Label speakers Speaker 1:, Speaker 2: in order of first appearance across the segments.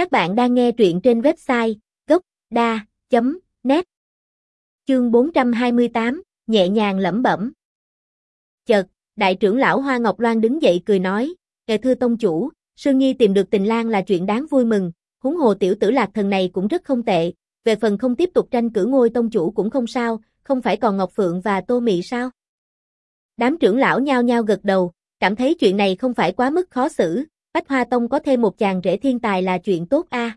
Speaker 1: Các bạn đang nghe truyện trên website gốc.da.net Chương 428, nhẹ nhàng lẩm bẩm. Chợt, đại trưởng lão Hoa Ngọc Loan đứng dậy cười nói, Kệ thưa tông chủ, Sương Nhi tìm được tình lang là chuyện đáng vui mừng, huống hồ tiểu tử lạc thần này cũng rất không tệ, về phần không tiếp tục tranh cử ngôi tông chủ cũng không sao, không phải còn Ngọc Phượng và Tô Mị sao? Đám trưởng lão nhao nhao gật đầu, cảm thấy chuyện này không phải quá mức khó xử, Bách Hoa Tông có thêm một chàng rể thiên tài là chuyện tốt a.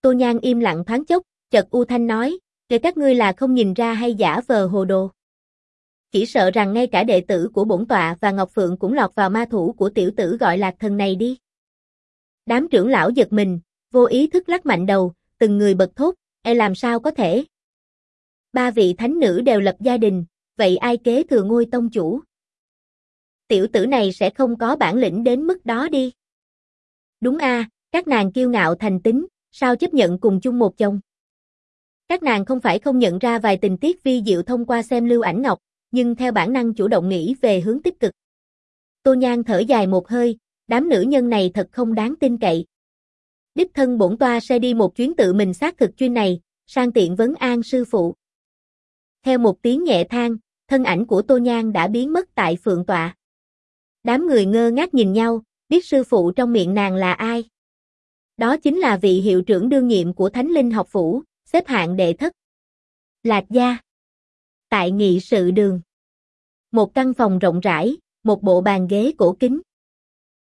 Speaker 1: Tô Nhan im lặng thoáng chốc, chợt U Thanh nói, kể các ngươi là không nhìn ra hay giả vờ hồ đồ. Chỉ sợ rằng ngay cả đệ tử của bổn tọa và Ngọc Phượng cũng lọt vào ma thủ của tiểu tử gọi lạc thần này đi. Đám trưởng lão giật mình, vô ý thức lắc mạnh đầu, từng người bật thốt, e làm sao có thể. Ba vị thánh nữ đều lập gia đình, vậy ai kế thừa ngôi tông chủ? Tiểu tử này sẽ không có bản lĩnh đến mức đó đi. Đúng a, các nàng kiêu ngạo thành tính, sao chấp nhận cùng chung một chồng? Các nàng không phải không nhận ra vài tình tiết vi diệu thông qua xem lưu ảnh ngọc, nhưng theo bản năng chủ động nghĩ về hướng tích cực. Tô Nhan thở dài một hơi, đám nữ nhân này thật không đáng tin cậy. Đích thân bổn toa sẽ đi một chuyến tự mình xác thực chuyên này, sang tiện vấn an sư phụ. Theo một tiếng nhẹ than, thân ảnh của Tô Nhan đã biến mất tại phượng tọa. Đám người ngơ ngác nhìn nhau, biết sư phụ trong miệng nàng là ai. Đó chính là vị hiệu trưởng đương nhiệm của Thánh Linh học phủ, xếp hạng đệ thất. Lạc gia. Tại nghị sự đường. Một căn phòng rộng rãi, một bộ bàn ghế cổ kính.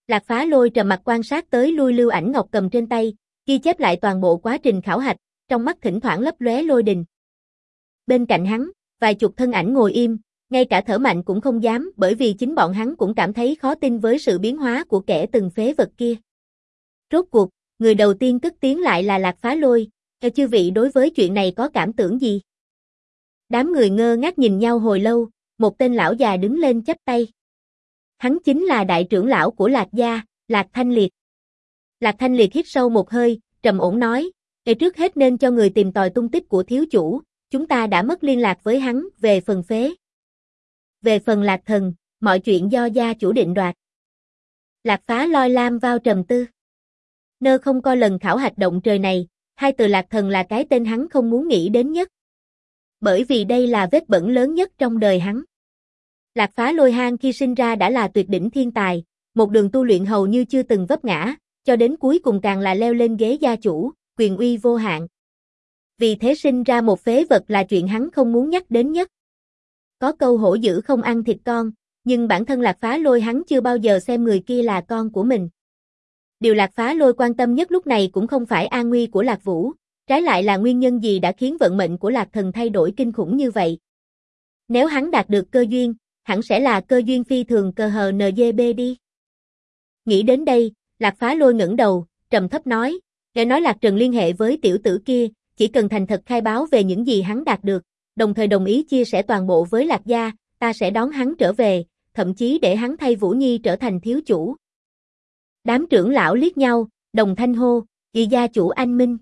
Speaker 1: Lạc phá lôi trầm mặt quan sát tới lui lưu ảnh ngọc cầm trên tay, ghi chép lại toàn bộ quá trình khảo hạch, trong mắt thỉnh thoảng lấp lóe lôi đình. Bên cạnh hắn, vài chục thân ảnh ngồi im, ngay cả thở mạnh cũng không dám bởi vì chính bọn hắn cũng cảm thấy khó tin với sự biến hóa của kẻ từng phế vật kia. Rốt cuộc, người đầu tiên cất tiếng lại là Lạc Phá Lôi, theo chư vị đối với chuyện này có cảm tưởng gì? Đám người ngơ ngác nhìn nhau hồi lâu, một tên lão già đứng lên chắp tay. Hắn chính là đại trưởng lão của Lạc Gia, Lạc Thanh Liệt. Lạc Thanh Liệt hít sâu một hơi, trầm ổn nói, ngày trước hết nên cho người tìm tòi tung tích của thiếu chủ, chúng ta đã mất liên lạc với hắn về phần phế. Về phần Lạc Thần, mọi chuyện do gia chủ định đoạt. Lạc phá loi lam vào trầm tư. Nơ không coi lần khảo hạch động trời này, hai từ Lạc Thần là cái tên hắn không muốn nghĩ đến nhất. Bởi vì đây là vết bẩn lớn nhất trong đời hắn. Lạc phá lôi hang khi sinh ra đã là tuyệt đỉnh thiên tài, một đường tu luyện hầu như chưa từng vấp ngã, cho đến cuối cùng càng là leo lên ghế gia chủ, quyền uy vô hạn. Vì thế sinh ra một phế vật là chuyện hắn không muốn nhắc đến nhất. Có câu hổ dữ không ăn thịt con, nhưng bản thân Lạc Phá Lôi hắn chưa bao giờ xem người kia là con của mình. Điều Lạc Phá Lôi quan tâm nhất lúc này cũng không phải an nguy của Lạc Vũ, trái lại là nguyên nhân gì đã khiến vận mệnh của Lạc Thần thay đổi kinh khủng như vậy. Nếu hắn đạt được cơ duyên, hẳn sẽ là cơ duyên phi thường cơ hờ NGB đi. Nghĩ đến đây, Lạc Phá Lôi ngẩng đầu, trầm thấp nói, nghe nói Lạc Trần liên hệ với tiểu tử kia, chỉ cần thành thật khai báo về những gì hắn đạt được, đồng thời đồng ý chia sẻ toàn bộ với Lạc Gia, ta sẽ đón hắn trở về, thậm chí để hắn thay Vũ Nhi trở thành thiếu chủ. Đám trưởng lão liếc nhau, đồng thanh hô, kỳ gia chủ anh Minh.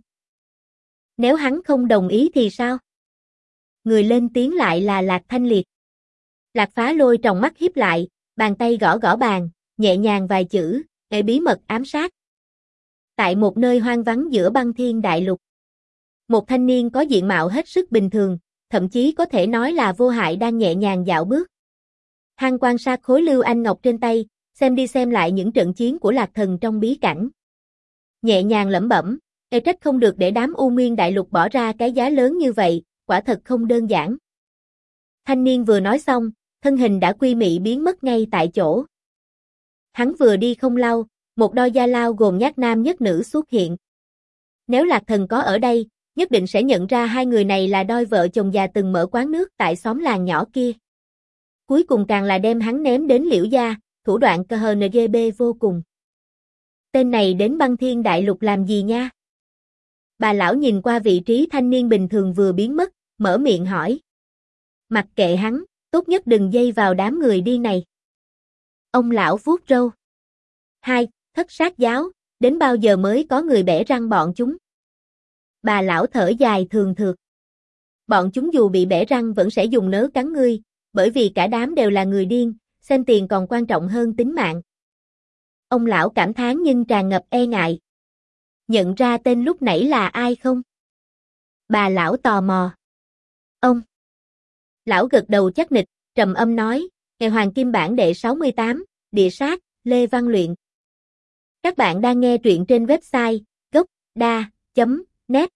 Speaker 1: Nếu hắn không đồng ý thì sao? Người lên tiếng lại là Lạc Thanh Liệt. Lạc phá lôi trong mắt hiếp lại, bàn tay gõ gõ bàn, nhẹ nhàng vài chữ, để bí mật ám sát. Tại một nơi hoang vắng giữa băng thiên đại lục. Một thanh niên có diện mạo hết sức bình thường, thậm chí có thể nói là vô hại đang nhẹ nhàng dạo bước. Hang quan sát khối lưu anh ngọc trên tay, xem đi xem lại những trận chiến của lạc thần trong bí cảnh. Nhẹ nhàng lẩm bẩm, e trách không được để đám U Nguyên Đại Lục bỏ ra cái giá lớn như vậy, quả thật không đơn giản. Thanh niên vừa nói xong, thân hình đã quy mị biến mất ngay tại chỗ. Hắn vừa đi không lâu, một đôi gia lao gồm nhát nam nhất nữ xuất hiện. Nếu lạc thần có ở đây, nhất định sẽ nhận ra hai người này là đôi vợ chồng già từng mở quán nước tại xóm làng nhỏ kia. Cuối cùng càng là đem hắn ném đến liễu gia, thủ đoạn cơ hờ NGB vô cùng. Tên này đến băng thiên đại lục làm gì nha? Bà lão nhìn qua vị trí thanh niên bình thường vừa biến mất, mở miệng hỏi. Mặc kệ hắn, tốt nhất đừng dây vào đám người đi này. Ông lão vuốt râu. Hai, thất sát giáo, đến bao giờ mới có người bẻ răng bọn chúng? bà lão thở dài thường thượt. Bọn chúng dù bị bẻ răng vẫn sẽ dùng nớ cắn ngươi, bởi vì cả đám đều là người điên, xem tiền còn quan trọng hơn tính mạng. Ông lão cảm thán nhưng tràn ngập e ngại. Nhận ra tên lúc nãy là ai không? Bà lão tò mò. Ông. Lão gật đầu chắc nịch, trầm âm nói, ngày Hoàng Kim Bản đệ 68, địa sát, Lê Văn Luyện. Các bạn đang nghe truyện trên website gocda ね。